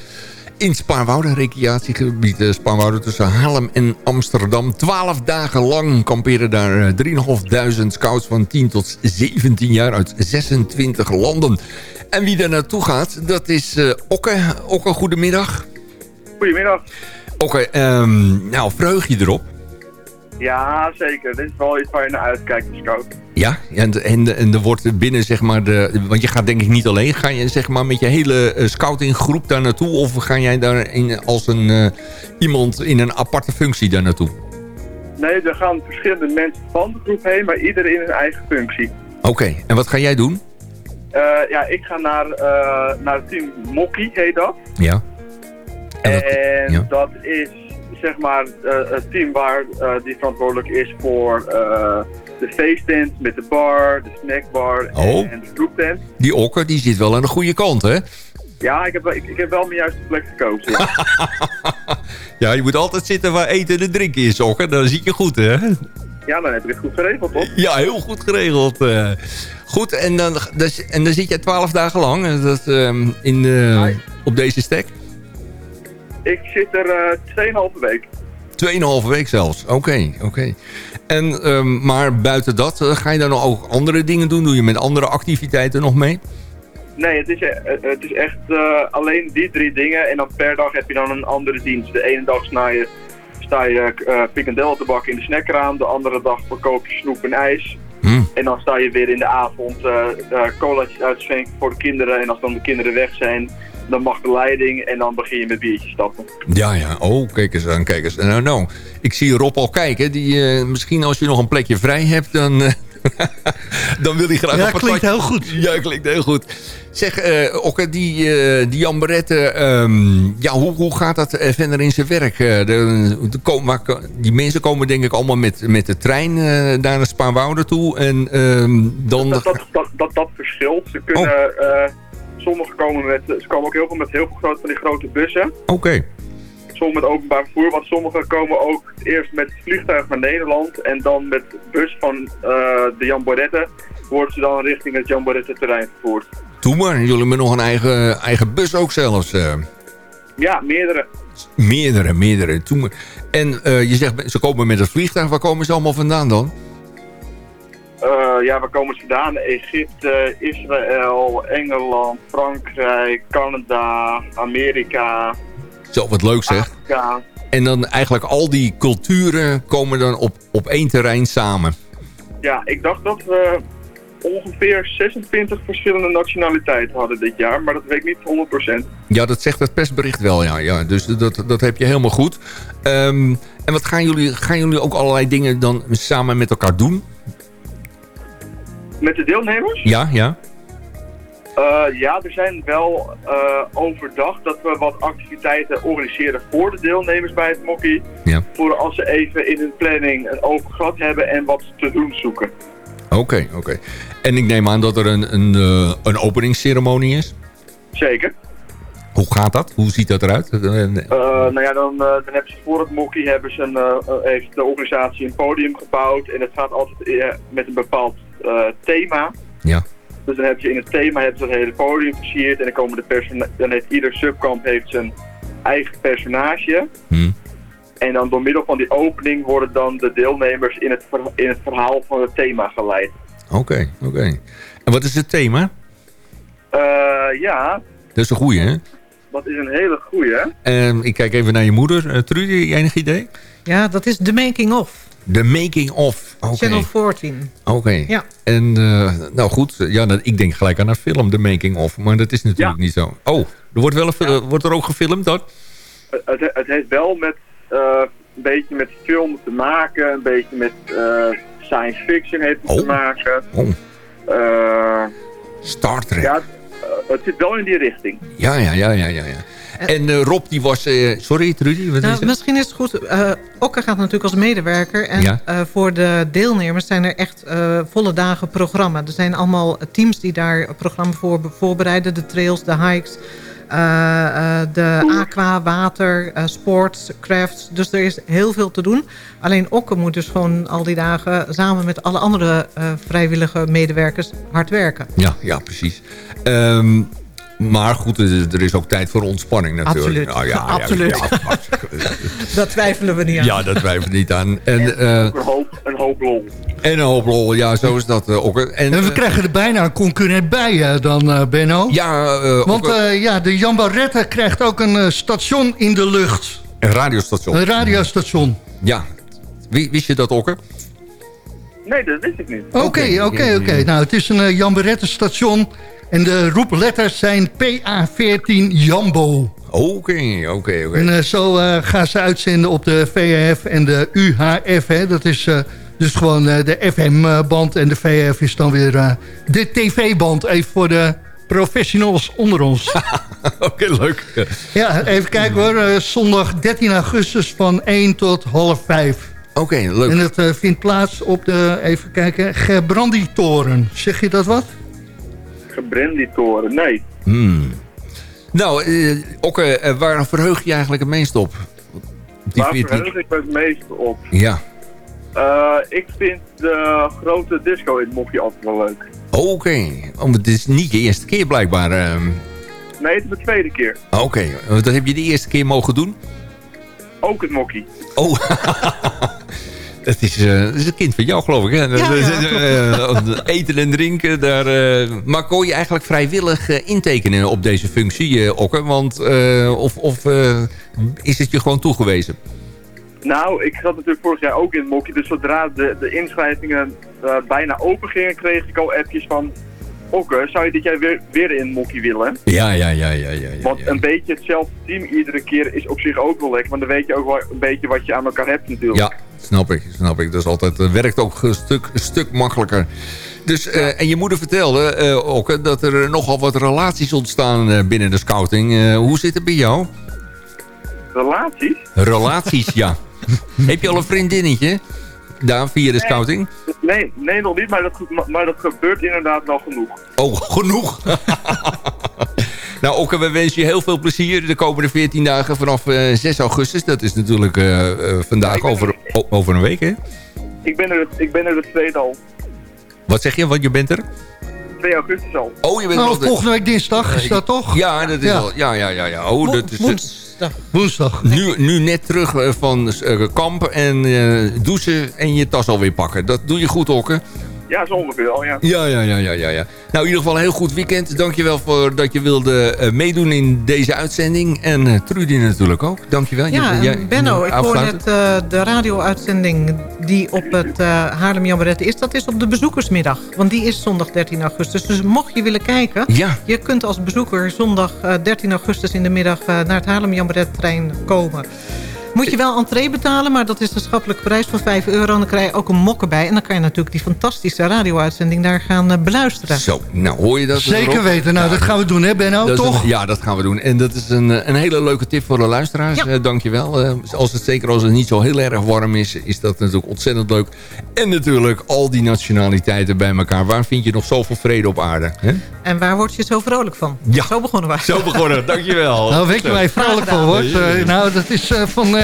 eh, in Spaarwouden, recreatiegebied uh, Spaarwouden tussen Haarlem en Amsterdam. Twaalf dagen lang kamperen daar uh, 3.500 scouts van 10 tot 17 jaar uit 26 landen. En wie daar naartoe gaat, dat is uh, Okke. Okke, goedemiddag. Goedemiddag. Okke, um, nou, vreug je erop? Ja, zeker. Dit is wel iets waar je naar uitkijkt, de scout. Ja, en, en, en er wordt binnen, zeg maar, de, want je gaat denk ik niet alleen. Ga je zeg maar met je hele uh, scoutinggroep daar naartoe? Of ga jij daar in, als een, uh, iemand in een aparte functie daar naartoe? Nee, er gaan verschillende mensen van de groep heen, maar ieder in hun eigen functie. Oké, okay. en wat ga jij doen? Uh, ja, ik ga naar, naar het team Mokkie, heet dat. Ja. En, dat, en ja. dat is zeg maar het team waar die verantwoordelijk is voor de feesttent met de bar, de snackbar oh. en de groeptent. Die okker, die zit wel aan de goede kant, hè? Ja, ik heb, ik, ik heb wel mijn juiste plek gekozen. Ja. ja, je moet altijd zitten waar eten en drinken is, okker. Dan zie je goed, hè? Ja, dan heb ik het goed geregeld, toch? Ja, heel goed geregeld. Goed, en dan, dus, en dan zit jij twaalf dagen lang dat, um, in, uh, op deze stek? Ik zit er uh, 2,5 week. Tweeënhalve week zelfs, oké, okay, oké. Okay. En, um, maar buiten dat, uh, ga je dan nog ook andere dingen doen? Doe je met andere activiteiten nog mee? Nee, het is, uh, het is echt uh, alleen die drie dingen. En dan per dag heb je dan een andere dienst. De ene dag sta je, sta je uh, te bakken in de snackkraam. De andere dag verkoop je snoep en ijs. Hmm. En dan sta je weer in de avond uh, colaatjes uitschenken voor de kinderen. En als dan de kinderen weg zijn, dan mag de leiding en dan begin je met biertjes stappen. Ja, ja. Oh, kijk eens aan, kijk eens. Nou, nou. Ik zie Rob al kijken. Die, uh, misschien als je nog een plekje vrij hebt, dan, uh, dan wil hij graag... Ja, klinkt heel goed. Ja, klinkt heel goed. Zeg, uh, Okke, die, die Jan Barrette, um, ja, hoe, hoe gaat dat verder in zijn werk? De, de, de, die mensen komen denk ik allemaal met, met de trein daar naar Spaanwouden toe. En um, dan... Dat, dat, dat, dat, dat verschilt. Ze kunnen... Oh sommigen komen met, ze komen ook heel veel met heel veel grote, van die grote bussen. Oké. Okay. Sommigen met openbaar vervoer, want sommigen komen ook eerst met vliegtuig naar Nederland en dan met bus van uh, de Jan Borette worden ze dan richting het Jan Borette terrein vervoerd. Doe maar, jullie hebben nog een eigen, eigen bus ook zelfs. Uh. Ja, meerdere. Meerdere, meerdere. Maar. En uh, je zegt, ze komen met het vliegtuig, waar komen ze allemaal vandaan dan? Uh, ja, waar komen ze vandaan? Egypte, Israël, Engeland, Frankrijk, Canada, Amerika. Zo, wat leuk zeg. Afrika. En dan eigenlijk al die culturen komen dan op, op één terrein samen. Ja, ik dacht dat we ongeveer 26 verschillende nationaliteiten hadden dit jaar. Maar dat weet ik niet 100%. Ja, dat zegt het persbericht wel, ja. ja dus dat, dat heb je helemaal goed. Um, en wat gaan jullie, gaan jullie ook allerlei dingen dan samen met elkaar doen? Met de deelnemers? Ja, ja. Eh, ja, er zijn wel eh, overdag dat we wat activiteiten organiseren voor de deelnemers bij het mokkie. Ja. Voor als ze even in hun planning een open gat hebben en wat te doen zoeken. Oké, oké. En ik neem aan dat er een, een, eh, een openingsceremonie is. Zeker. Hoe gaat dat? Hoe ziet dat eruit? Eh, nou ja, dan, dan hebben ze voor het mokkie hebben ze een, heeft de organisatie een podium gebouwd. En het gaat altijd met een bepaald thema. Ja. Dus dan hebben ze in het thema hebben ze het hele podium versierd. En dan, komen de persona- dan heeft ieder subkamp heeft zijn eigen personage. Hm. En dan door middel van die opening worden dan de deelnemers in het, in het verhaal van het thema geleid. Oké, oké. En wat is het thema? Eh, ja, Dat is een goeie, hè? dat is een hele goeie. hè? Ehm, ik kijk even naar je moeder. Uh, Trudy, enig idee? Ja, dat is The Making Of. The Making of. Oké. Channel 14. Oké. Ja. En, eh, nou goed, ja, ik denk gelijk aan een film, The Making of. Maar dat is natuurlijk niet zo. Oh, er wordt, wel een, fil- wordt er ook gefilmd, dat? Het, het, heeft wel met eh, een beetje met film te maken, een beetje met eh, science fiction heeft het te maken. Oh. Eh, Star Trek. ja, eh, het zit wel in die richting. Ja, ja, ja, ja, ja. ja. En eh, Rob, die was... eh, sorry, Trudy, wat is Nou, het? misschien is het goed. eh Okke gaat natuurlijk als medewerker. En Ja. eh, voor de deelnemers zijn er echt eh, volle dagen programma. Er zijn allemaal teams die daar een programma voor voorbereiden. De trails, de hikes, eh, eh, de aqua, water, eh, sports, crafts. Dus er is heel veel te doen. Alleen Okke moet dus gewoon al die dagen samen met alle andere eh, vrijwillige medewerkers hard werken. Ja, ja, precies. Ehm, maar goed, er is ook tijd voor ontspanning natuurlijk. Absoluut. Nou, ja, ja, Absoluut. ja, Dat twijfelen we niet aan. Ja, dat twijfel ik niet aan. En, eh, Een hoop, een hoop lol. en een hoop lol, ja, zo is dat eh, ook. En, En we eh, krijgen er bijna een concurrent bij dan, eh, Benno. Ja, eh, Want eh, ja, de Jan Barrette krijgt ook een station in de lucht. een radiostation. Een radiostation. Ja. Wie, wist je dat, Okke? Nee, dat wist ik niet. Oké, oké, oké. Nou, het is een eh, Jan Barrette station. En de roepletters zijn PA14 Jambo. Oké, oké, oké. En eh, zo eh, gaan ze uitzenden op de VHF en de UHF. Hè. Dat is eh, dus gewoon eh, de FM-band. En de VHF is dan weer eh, de TV-band. Even voor de professionals onder ons. Oké, leuk. ja, even kijken hoor. Zondag 13 augustus van 1 tot half 5. Oké, leuk. En het eh, vindt plaats op de, even kijken, Gebrandi-toren. Zeg je dat wat? Gebranditoren, nee. Hmm. Nou, eh, Okke, eh, waar verheug je eigenlijk het meest op? Die Waar 14? verheug ik me het meest op? Ja. Eh, ik vind de grote disco in het mokje altijd wel leuk. Oké. Oh, maar het is niet je eerste keer blijkbaar. ehm. Nee, het is de tweede keer. Oké, dat heb je de eerste keer mogen doen? Ook het mokkie. Oh, dat is, eh, dat is een kind van jou, geloof ik. Hè? Ja, ja, Eh, eten en drinken. Daar, eh, maar kon je eigenlijk vrijwillig eh, intekenen op deze functie, eh, Okke? Want, eh, of of eh, is het je gewoon toegewezen? Nou, ik zat natuurlijk vorig jaar ook in het mokkie. Dus zodra de, de inschrijvingen eh, bijna open gingen, kreeg ik al appjes van... Okke, zou je dit jaar weer, weer in mokkie willen? Ja, ja, ja, ja, ja. ja. Want een beetje hetzelfde team iedere keer is op zich ook wel lekker. Want dan weet je ook wel een beetje wat je aan elkaar hebt natuurlijk. Ja, snap ik, snap ik. Dat is altijd, het werkt ook een stuk, stuk makkelijker. Dus, eh, en je moeder vertelde, eh Okke, dat er nogal wat relaties ontstaan eh, binnen de scouting. Eh, hoe zit het bij jou? Relaties? Relaties, ja. Heb je al een vriendinnetje? Daar, via de scouting? Nee, nee, nog niet. Maar dat, maar- maar dat gebeurt inderdaad wel genoeg. Oh, genoeg. nou, Okke, we wensen je heel veel plezier de komende 14 dagen vanaf eh, 6 augustus. Dat is natuurlijk eh, eh, vandaag over, over een week, hè? Ik ben er, ik ben er de tweede al. Wat zeg je? Want je bent er? 2 augustus al. Oh, je bent Nou, volgende week dinsdag is dat toch? Ja, dat is Ja. al. Ja, ja, ja, ja. Oh, dat is, Woensdag. Woensdag. Nu, nu net terug eh, van eh, kamp en eh, douchen en je tas alweer pakken. Dat doe je goed, Okke. Ja, zo ongeveer al, ja. Ja, ja, ja, ja, ja, ja. Nou, in ieder geval een heel goed weekend. Dankjewel voor dat je wilde eh, meedoen in deze uitzending. En eh, Trudy natuurlijk ook. Dankjewel. Ja, Je- jij- en Benno, ik hoor net uh, de radio-uitzending die op het uh, Haarlem Jammerette is. Dat is op de bezoekersmiddag, want die is zondag 13 augustus. Dus mocht je willen kijken, Ja. je kunt als bezoeker zondag uh, 13 augustus in de middag uh, naar het Haarlem Jammerette trein komen. Moet je wel entree betalen, maar dat is de schappelijke prijs van 5 euro. En dan krijg je ook een mokken bij. En dan kan je natuurlijk die fantastische radio-uitzending daar gaan eh, beluisteren. Zo, nou hoor je dat? Zeker weten. Nou, dat gaan we doen, hè Benno, Dat toch? een- ja, dat gaan we doen. En dat is een, eh, een hele leuke tip voor de luisteraars. Ja. Eh, dankjewel. Eh, als het, zeker als het niet zo heel erg warm is, is dat natuurlijk ontzettend leuk. En natuurlijk al die nationaliteiten bij elkaar. Waar vind je nog zoveel vrede op aarde? Hè? En waar word je zo vrolijk van? Ja. Zo begonnen we. Zo begonnen, dankjewel. Nou, weet je waar je vrolijk van wordt? nou, dat is eh, van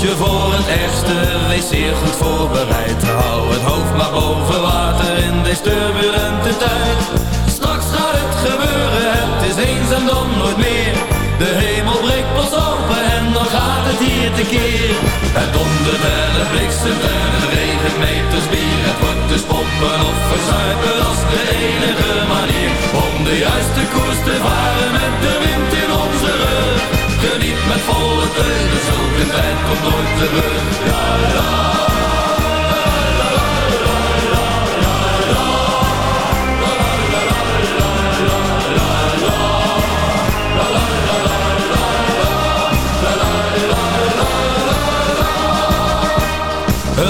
Je voor het ergste, wees zeer goed voorbereid. Hou het hoofd maar boven water in deze turbulente tijd. Straks gaat het gebeuren, het is eens en dan nooit meer. De hemel breekt pas open en dan gaat het hier tekeer. Het dondert en het bliksemt en het regent meters bier. Het wordt dus pompen of verzuipen, is de enige manier. Om de juiste koers te varen met de wind in onze rug. Geniet met volle teugen, zulke tijd komt nooit terug. Ja, ja.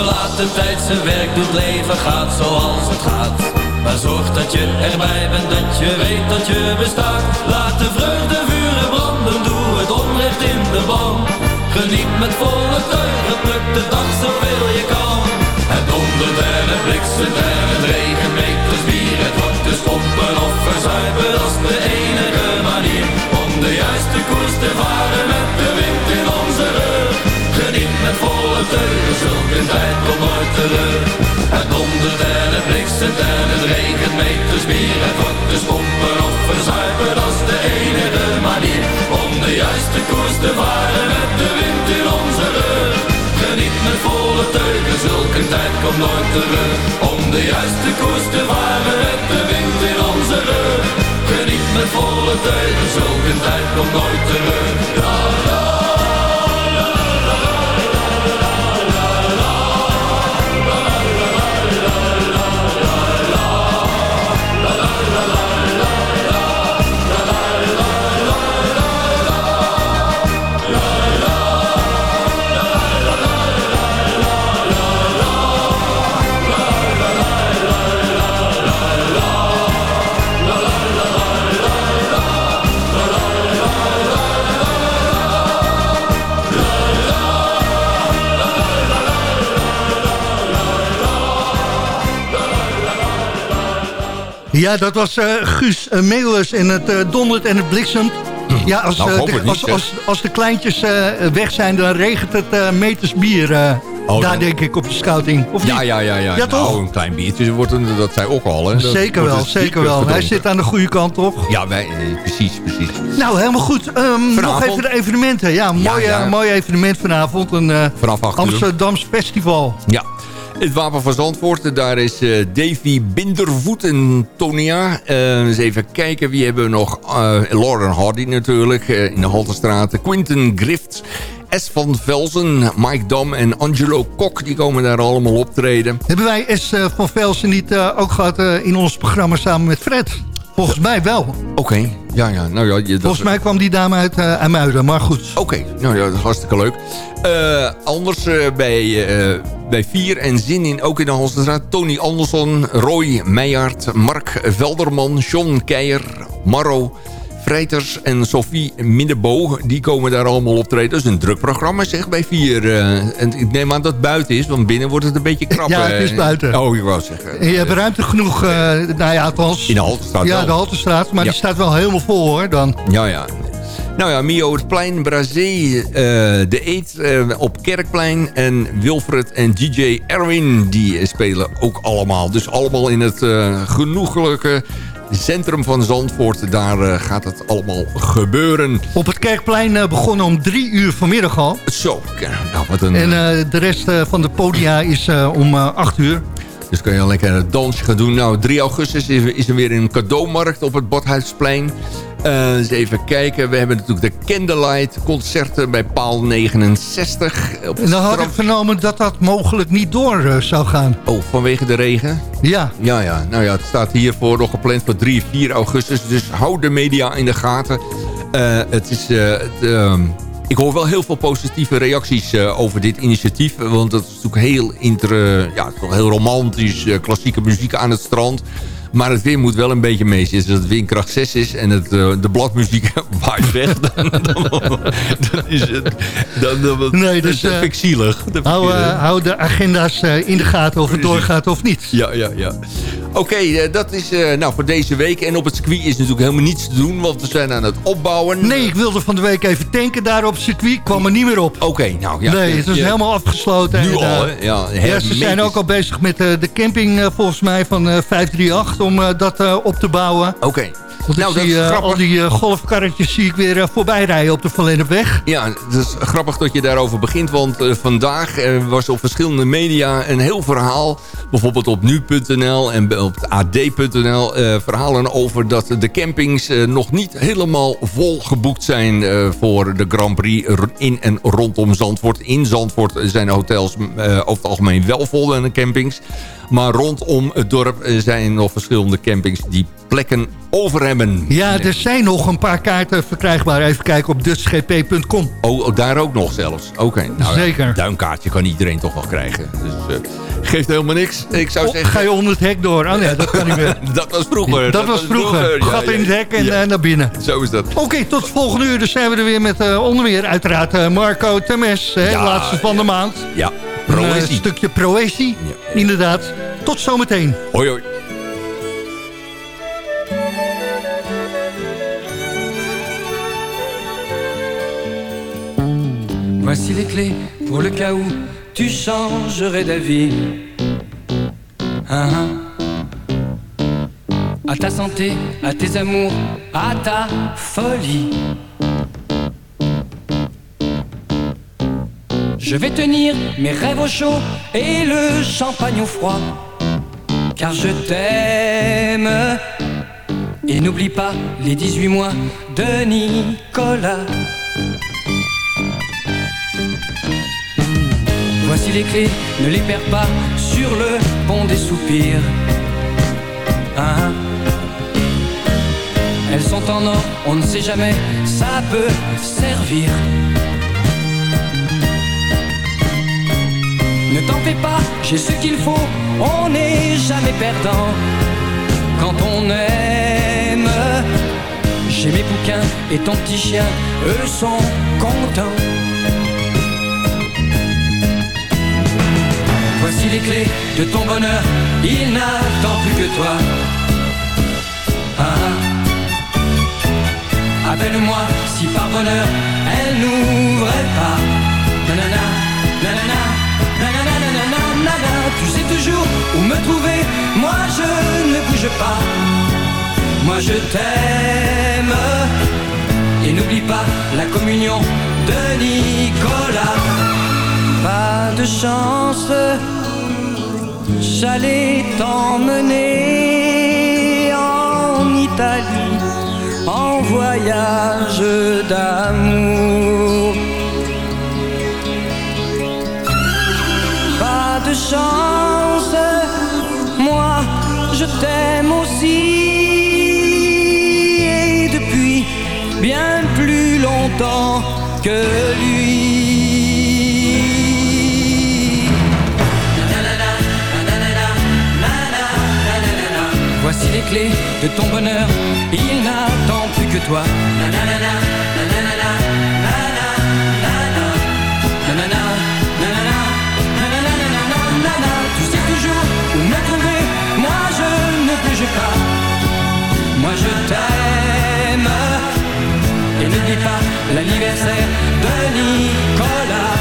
Laat de tijd zijn werk doet, leven gaat zoals het gaat. Maar zorg dat je erbij bent, dat je weet dat je bestaat. Laat de vreugde in de. Geniet met volle teugen, pluk de dag zoveel je kan. Het dondert en het bliksemt en het meters bier. Het wordt dus pompen of verzuipen, dat is de enige manier. Om de juiste koers te varen met de wind in onze rug. Geniet met volle teugen, zulke tijd komt nooit terug. Het dondert en het bliksemt en het regent meters bier. Het wordt dus pompen of verzuipen, dat de enige manier. Om de juiste koers te varen met de wind in onze rug. Geniet met volle teugen, zulke tijd komt nooit terug. Om de juiste koers te varen met de wind in onze rug. Geniet met volle teugen, zulke tijd komt nooit terug. Ja, dat was eh, Guus uh, Meeuwis en het eh, dondert en het bliksemt. Ja, als, Nou, eh, de, niet, als, als, als de kleintjes eh, weg zijn, dan regent het eh, meters bier. eh, Oh, daar dan- denk ik op de scouting. Of Ja, niet? ja, ja, ja. Ja, toch? Nou, een klein biertje wordt een, dat zei ook al. Hè. Dat zeker wel, zeker wel. Hij verdronken. zit aan de goede kant, toch? Ja, wij, eh, precies, precies. Nou, helemaal goed. Ehm, nog even de evenementen. Ja, mooi, ja. eh, mooi evenement vanavond. Een eh, Vanaf 8 uur. Amsterdams festival. Ja. Het Wapen van Zandvoort, daar is eh, Davy Bindervoet en Tonia. Eh, eens even kijken, wie hebben we nog? Eh, Lauren Hardy natuurlijk, in de Halterstraat. Quinten Grift, S. van Velzen, Mike Dam en Angelo Kok. Die komen daar allemaal optreden. Hebben wij S. van Velsen niet ook gehad eh, in ons programma samen met Fred? Volgens mij wel. Oké, ja, ja. Nou ja, je, dat Volgens mij kwam die dame uit uh, IJmuiden, maar goed. Oké, nou ja, dat is hartstikke leuk. Uh, anders uh, bij, bij Vier en Zin in, ook in de Halstenstraat... Tony Andersson, Roy Meijaert, Mark Velderman, John Keijer, Marro... Vrijters en Sophie Minnebo, die komen daar allemaal optreden. Dat is een druk programma zeg bij Vier. Uh, en ik neem aan dat het buiten is, want binnen wordt het een beetje krap. Ja, het is buiten. Oh, ik wou zeggen. En je hebt ruimte genoeg, uh, nou ja, althans... In de Haltestraat Ja, wel. de Haltestraat, maar Ja. die staat wel helemaal vol hoor, dan. Ja, ja. Nou ja, Mio het Plein, Brazé, uh, De Eet uh, op Kerkplein... en Wilfred en DJ Erwin, die spelen ook allemaal. Dus allemaal in het uh, genoegelijke centrum van Zandvoort. Daar eh, gaat het allemaal gebeuren. Op het Kerkplein eh, begonnen om drie uur vanmiddag al. Zo, nou wat een... En eh, de rest van de podia is om acht uur. Dus kan je al lekker een dansje gaan doen. Nou, 3 augustus is, is er weer een cadeaumarkt op het Badhuisplein. Eh, eens even kijken. We hebben natuurlijk de Candlelight concerten bij paal 69. Op het En dan had ik vernomen dat dat mogelijk niet door eh, zou gaan. Oh, vanwege de regen? Ja. Ja, ja. Nou ja, het staat hiervoor nog gepland voor 3 en 4 augustus. Dus hou de media in de gaten. Eh, het is... eh, het, ehm, ik hoor wel heel veel positieve reacties over dit initiatief. Want het is natuurlijk heel, inter, ja, heel romantisch. klassieke muziek aan het strand. Maar het weer moet wel een beetje mees. Dus als het windkracht 6 is en het, eh, de bladmuziek waait weg... dan, is het... Nee, dus, eh, dat vind ik zielig. Eh, hou, de agenda's in de gaten of het doorgaat of niet. Ja, ja, ja. Oké, dat is nou, voor deze week. En op het circuit is natuurlijk helemaal niets te doen... want we zijn aan het opbouwen. Nee, ik wilde van de week even tanken daar op het circuit. kwam er niet meer op. Oké, nou ja. Nee, het was helemaal afgesloten. Nu en, al, hè? Ja, ja, ze zijn ook al bezig met de camping volgens mij van 538 om eh, dat eh, op te bouwen. Oké. Nou, zie, eh, al die golfkarretjes zie ik weer voorbijrijden voorbij rijden op de Verlenenweg. Ja, het is grappig dat je daarover begint. Want vandaag was op verschillende media een heel verhaal. Bijvoorbeeld op nu.nl en op ad.nl. verhalen over dat de campings nog niet helemaal vol geboekt zijn... voor de Grand Prix in en rondom Zandvoort. In Zandvoort zijn hotels over het algemeen wel vol en campings. Maar rondom het dorp eh, zijn nog verschillende campings die plekken over hebben. Ja, er zijn nog een paar kaarten verkrijgbaar. Even kijken op dutchgp.com. Oh, oh, daar ook nog zelfs. Oké, nou, Zeker. duimkaartje kan iedereen toch wel krijgen. Dus eh, geeft helemaal niks. Ik zou Oh, zeggen... ga je onder het hek door? Oh nee, dat kan niet meer. dat was vroeger. Dat was vroeger. ja, Gat ja, in het hek en ja. eh, naar binnen. Zo is dat. Oké, tot volgende uur. Dus zijn we er weer met eh, onder meer uiteraard eh, Marco Temes. Hè, laatste van de maand. Ja, Een eh, proëzie. stukje proëzie. Inderdaad. Tot zometeen. Hoi hoi. Voici les clés pour le cas où tu changerais d'avis. Hein, hein. À ta santé, à tes amours, à ta folie. Je vais tenir mes rêves au chaud et le champagne au froid. Car je t'aime. Et n'oublie pas les 18 mois de Nicolas. Voici les clés, ne les perds pas sur le pont des soupirs. Hein Elles sont en or, on ne sait jamais, ça peut servir. Ne t'en fais pas, j'ai ce qu'il faut, on n'est jamais perdant. Quand on aime, j'ai mes bouquins et ton petit chien, eux sont contents. Voici les clés de ton bonheur, il n'attend plus que toi. Ah. Appelle-moi si par bonheur elle n'ouvrait pas. Où me trouver, moi je ne bouge pas. Moi je t'aime. Et n'oublie pas la communion de Nicolas. Pas de chance, j'allais t'emmener en Italie en voyage d'amour. Pas de chance, t'aime aussi et depuis bien plus longtemps que lui. Voici les clés de ton bonheur, il n'attend plus que toi. N'oublie pas l'anniversaire de Nicolas.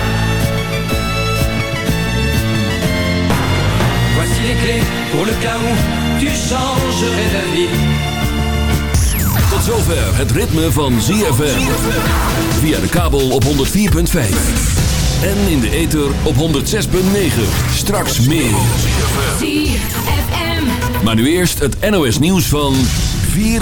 Voici les clés pour le cas où tu changerais d'avis. zover het ritme van ZFM. Via de kabel op 104.5. En in de ether op 106.9. Straks meer. ZFM. Maar nu eerst het NOS nieuws van 4 uur.